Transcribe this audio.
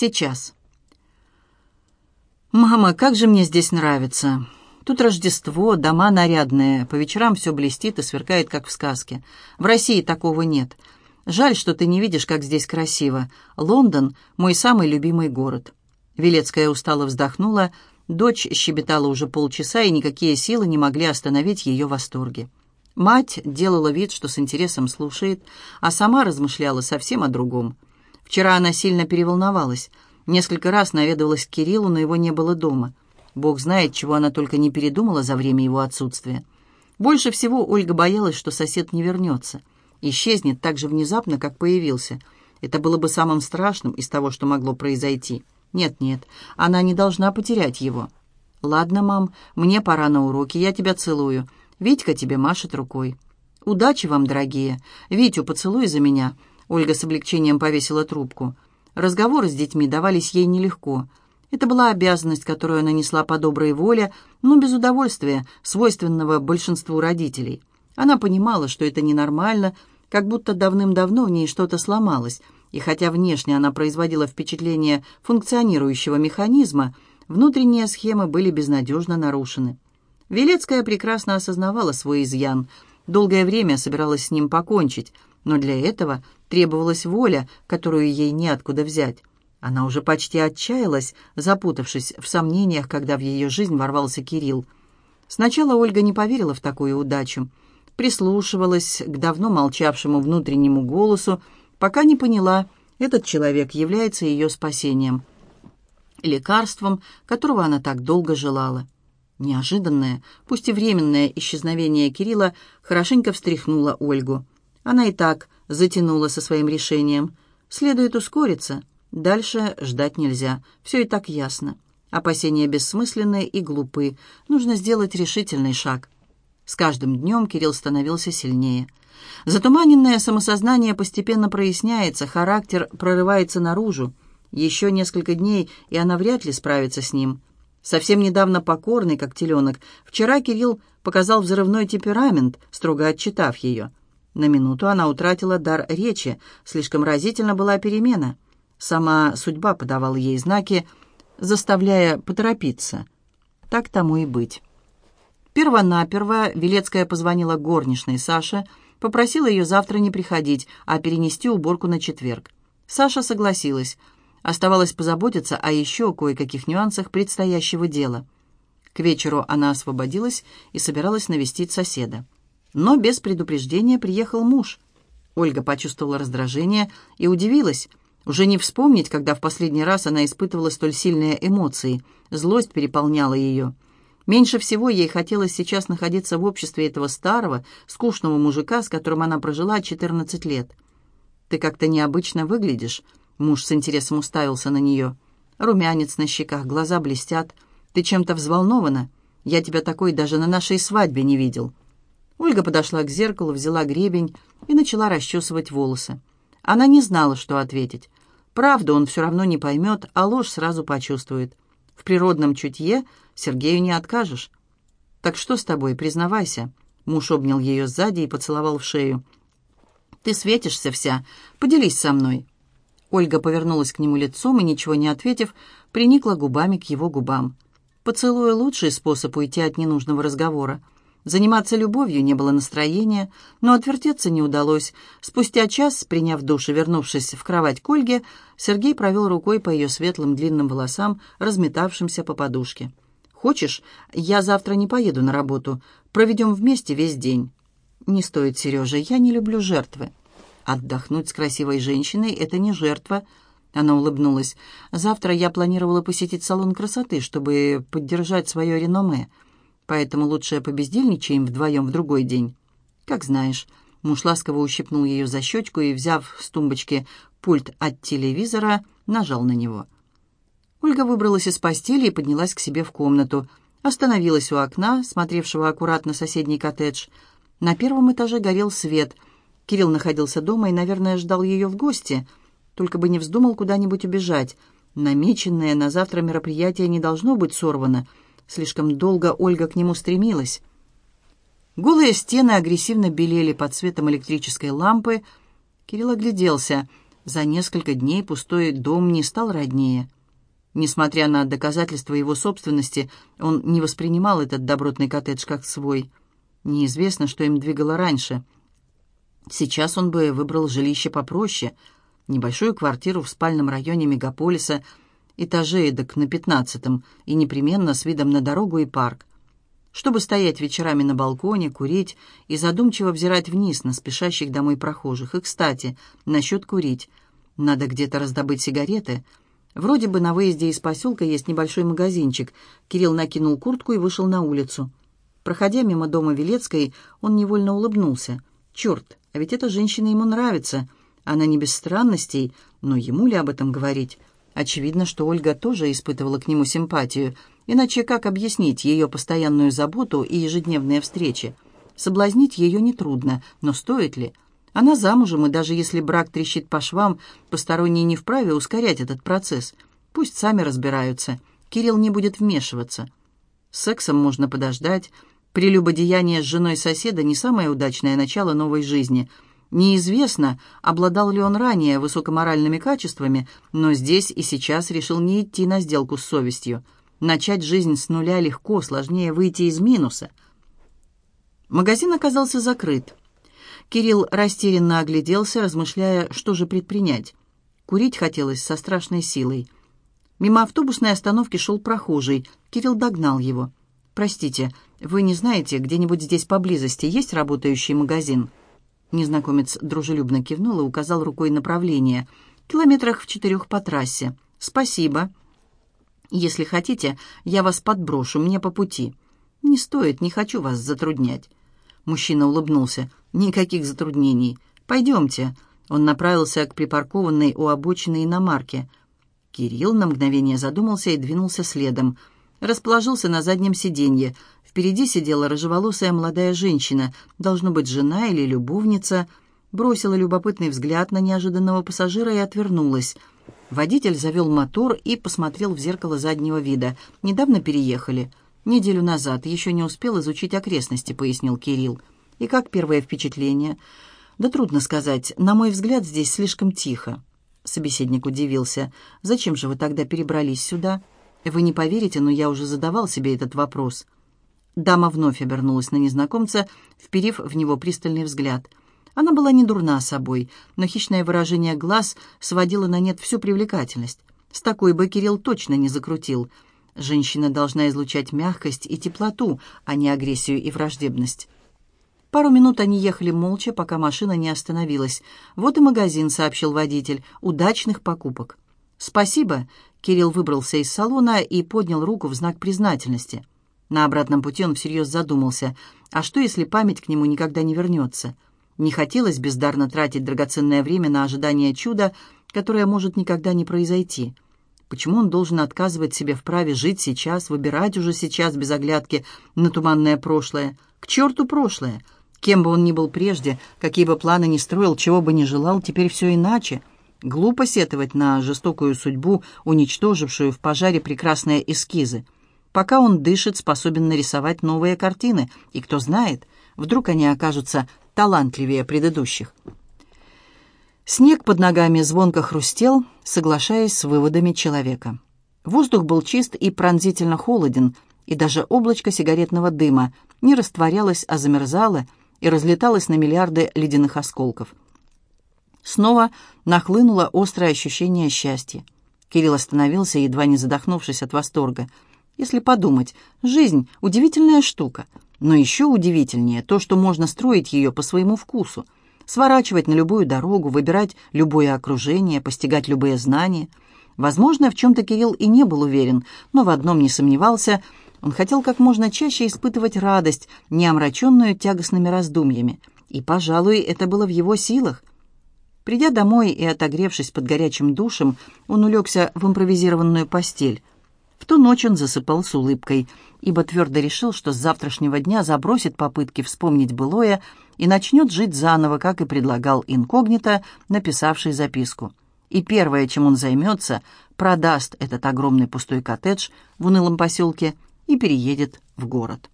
Сейчас. «Мама, как же мне здесь нравится!» Тут Рождество, дома нарядные, по вечерам все блестит и сверкает, как в сказке. В России такого нет. Жаль, что ты не видишь, как здесь красиво. Лондон — мой самый любимый город». Велецкая устало вздохнула. Дочь щебетала уже полчаса, и никакие силы не могли остановить ее восторги. Мать делала вид, что с интересом слушает, а сама размышляла совсем о другом. Вчера она сильно переволновалась. Несколько раз наведывалась к Кириллу, но его не было дома. Бог знает, чего она только не передумала за время его отсутствия. Больше всего Ольга боялась, что сосед не вернется. Исчезнет так же внезапно, как появился. Это было бы самым страшным из того, что могло произойти. Нет-нет, она не должна потерять его. «Ладно, мам, мне пора на уроки, я тебя целую. Витька тебе машет рукой». «Удачи вам, дорогие. Витю, поцелуй за меня». Ольга с облегчением повесила трубку. Разговоры с детьми давались ей нелегко. Это была обязанность, которую она несла по доброй воле, но без удовольствия, свойственного большинству родителей. Она понимала, что это ненормально, как будто давным-давно в ней что-то сломалось, и хотя внешне она производила впечатление функционирующего механизма, внутренние схемы были безнадежно нарушены. Велецкая прекрасно осознавала свой изъян, долгое время собиралась с ним покончить, но для этого требовалась воля, которую ей неоткуда взять. Она уже почти отчаялась, запутавшись в сомнениях, когда в ее жизнь ворвался Кирилл. Сначала Ольга не поверила в такую удачу, прислушивалась к давно молчавшему внутреннему голосу, пока не поняла, этот человек является ее спасением, лекарством, которого она так долго желала. Неожиданное, пусть и временное исчезновение Кирилла хорошенько встряхнуло Ольгу. Она и так затянула со своим решением. Следует ускориться. Дальше ждать нельзя. Все и так ясно. Опасения бессмысленные и глупы. Нужно сделать решительный шаг. С каждым днем Кирилл становился сильнее. Затуманенное самосознание постепенно проясняется, характер прорывается наружу. Еще несколько дней, и она вряд ли справится с ним. Совсем недавно покорный, как теленок, вчера Кирилл показал взрывной темперамент, строго отчитав ее. На минуту она утратила дар речи, слишком разительно была перемена — Сама судьба подавала ей знаки, заставляя поторопиться. Так тому и быть. Первонаперво Велецкая позвонила горничной Саше, попросила ее завтра не приходить, а перенести уборку на четверг. Саша согласилась. Оставалось позаботиться о еще кое-каких нюансах предстоящего дела. К вечеру она освободилась и собиралась навестить соседа. Но без предупреждения приехал муж. Ольга почувствовала раздражение и удивилась. Уже не вспомнить, когда в последний раз она испытывала столь сильные эмоции. Злость переполняла ее. Меньше всего ей хотелось сейчас находиться в обществе этого старого, скучного мужика, с которым она прожила 14 лет. «Ты как-то необычно выглядишь», — муж с интересом уставился на нее. «Румянец на щеках, глаза блестят. Ты чем-то взволнована? Я тебя такой даже на нашей свадьбе не видел». Ольга подошла к зеркалу, взяла гребень и начала расчесывать волосы. Она не знала, что ответить. Правду он все равно не поймет, а ложь сразу почувствует. В природном чутье Сергею не откажешь. «Так что с тобой, признавайся?» Муж обнял ее сзади и поцеловал в шею. «Ты светишься вся. Поделись со мной». Ольга повернулась к нему лицом и, ничего не ответив, приникла губами к его губам. «Поцелуй — лучший способ уйти от ненужного разговора. Заниматься любовью не было настроения, но отвертеться не удалось. Спустя час, приняв душ и вернувшись в кровать к Ольге, Сергей провел рукой по ее светлым длинным волосам, разметавшимся по подушке. «Хочешь, я завтра не поеду на работу. Проведем вместе весь день». «Не стоит, Сережа, я не люблю жертвы». «Отдохнуть с красивой женщиной — это не жертва». Она улыбнулась. «Завтра я планировала посетить салон красоты, чтобы поддержать свое реноме» поэтому лучше побездельничаем вдвоем в другой день. Как знаешь». Муж ласково ущипнул ее за щечку и, взяв с тумбочки пульт от телевизора, нажал на него. Ольга выбралась из постели и поднялась к себе в комнату. Остановилась у окна, смотревшего аккуратно соседний коттедж. На первом этаже горел свет. Кирилл находился дома и, наверное, ждал ее в гости. Только бы не вздумал куда-нибудь убежать. Намеченное на завтра мероприятие не должно быть сорвано — Слишком долго Ольга к нему стремилась. Голые стены агрессивно белели под светом электрической лампы. Кирилл огляделся. За несколько дней пустой дом не стал роднее. Несмотря на доказательства его собственности, он не воспринимал этот добротный коттедж как свой. Неизвестно, что им двигало раньше. Сейчас он бы выбрал жилище попроще, небольшую квартиру в спальном районе мегаполиса, этаже эдак на пятнадцатом, и непременно с видом на дорогу и парк чтобы стоять вечерами на балконе, курить и задумчиво взирать вниз на спешащих домой прохожих. И, кстати, насчет курить. Надо где-то раздобыть сигареты. Вроде бы на выезде из поселка есть небольшой магазинчик. Кирилл накинул куртку и вышел на улицу. Проходя мимо дома Велецкой, он невольно улыбнулся. «Черт, а ведь эта женщина ему нравится. Она не без странностей, но ему ли об этом говорить?» Очевидно, что Ольга тоже испытывала к нему симпатию – Иначе как объяснить ее постоянную заботу и ежедневные встречи? Соблазнить ее нетрудно, но стоит ли? Она замужем, и даже если брак трещит по швам, посторонние не вправе ускорять этот процесс. Пусть сами разбираются. Кирилл не будет вмешиваться. С сексом можно подождать. Прелюбодеяние с женой соседа не самое удачное начало новой жизни. Неизвестно, обладал ли он ранее высокоморальными качествами, но здесь и сейчас решил не идти на сделку с совестью. Начать жизнь с нуля легко, сложнее выйти из минуса. Магазин оказался закрыт. Кирилл растерянно огляделся, размышляя, что же предпринять. Курить хотелось со страшной силой. Мимо автобусной остановки шел прохожий. Кирилл догнал его. «Простите, вы не знаете, где-нибудь здесь поблизости есть работающий магазин?» Незнакомец дружелюбно кивнул и указал рукой направление. «Километрах в четырех по трассе. Спасибо». Если хотите, я вас подброшу, мне по пути. Не стоит, не хочу вас затруднять. Мужчина улыбнулся. Никаких затруднений. Пойдемте. Он направился к припаркованной у обочины иномарке. Кирилл на мгновение задумался и двинулся следом. Расположился на заднем сиденье. Впереди сидела рыжеволосая молодая женщина, должно быть, жена или любовница. Бросила любопытный взгляд на неожиданного пассажира и отвернулась. Водитель завел мотор и посмотрел в зеркало заднего вида. «Недавно переехали. Неделю назад. Еще не успел изучить окрестности», — пояснил Кирилл. «И как первое впечатление?» «Да трудно сказать. На мой взгляд, здесь слишком тихо». Собеседник удивился. «Зачем же вы тогда перебрались сюда?» «Вы не поверите, но я уже задавал себе этот вопрос». Дама вновь обернулась на незнакомца, вперив в него пристальный взгляд — она была не дурна собой, но хищное выражение глаз сводило на нет всю привлекательность. С такой бы Кирилл точно не закрутил. Женщина должна излучать мягкость и теплоту, а не агрессию и враждебность. Пару минут они ехали молча, пока машина не остановилась. «Вот и магазин», — сообщил водитель. «Удачных покупок». «Спасибо», — Кирилл выбрался из салона и поднял руку в знак признательности. На обратном пути он всерьез задумался. «А что, если память к нему никогда не вернется?» Не хотелось бездарно тратить драгоценное время на ожидание чуда, которое может никогда не произойти. Почему он должен отказывать себе в праве жить сейчас, выбирать уже сейчас без оглядки на туманное прошлое? К черту прошлое! Кем бы он ни был прежде, какие бы планы ни строил, чего бы ни желал, теперь все иначе. Глупо сетовать на жестокую судьбу, уничтожившую в пожаре прекрасные эскизы. Пока он дышит, способен нарисовать новые картины, и кто знает, вдруг они окажутся талантливее предыдущих. Снег под ногами звонко хрустел, соглашаясь с выводами человека. Воздух был чист и пронзительно холоден, и даже облачко сигаретного дыма не растворялось, а замерзало и разлеталось на миллиарды ледяных осколков. Снова нахлынуло острое ощущение счастья. Кирилл остановился, едва не задохнувшись от восторга. Если подумать, жизнь — удивительная штука — но еще удивительнее то, что можно строить ее по своему вкусу, сворачивать на любую дорогу, выбирать любое окружение, постигать любые знания. Возможно, в чем-то Кирилл и не был уверен, но в одном не сомневался – он хотел как можно чаще испытывать радость, не омраченную тягостными раздумьями. И, пожалуй, это было в его силах. Придя домой и отогревшись под горячим душем, он улегся в импровизированную постель. В ту ночь он засыпал с улыбкой, ибо твердо решил, что с завтрашнего дня забросит попытки вспомнить былое и начнет жить заново, как и предлагал инкогнито, написавший записку. И первое, чем он займется, продаст этот огромный пустой коттедж в унылом поселке и переедет в город.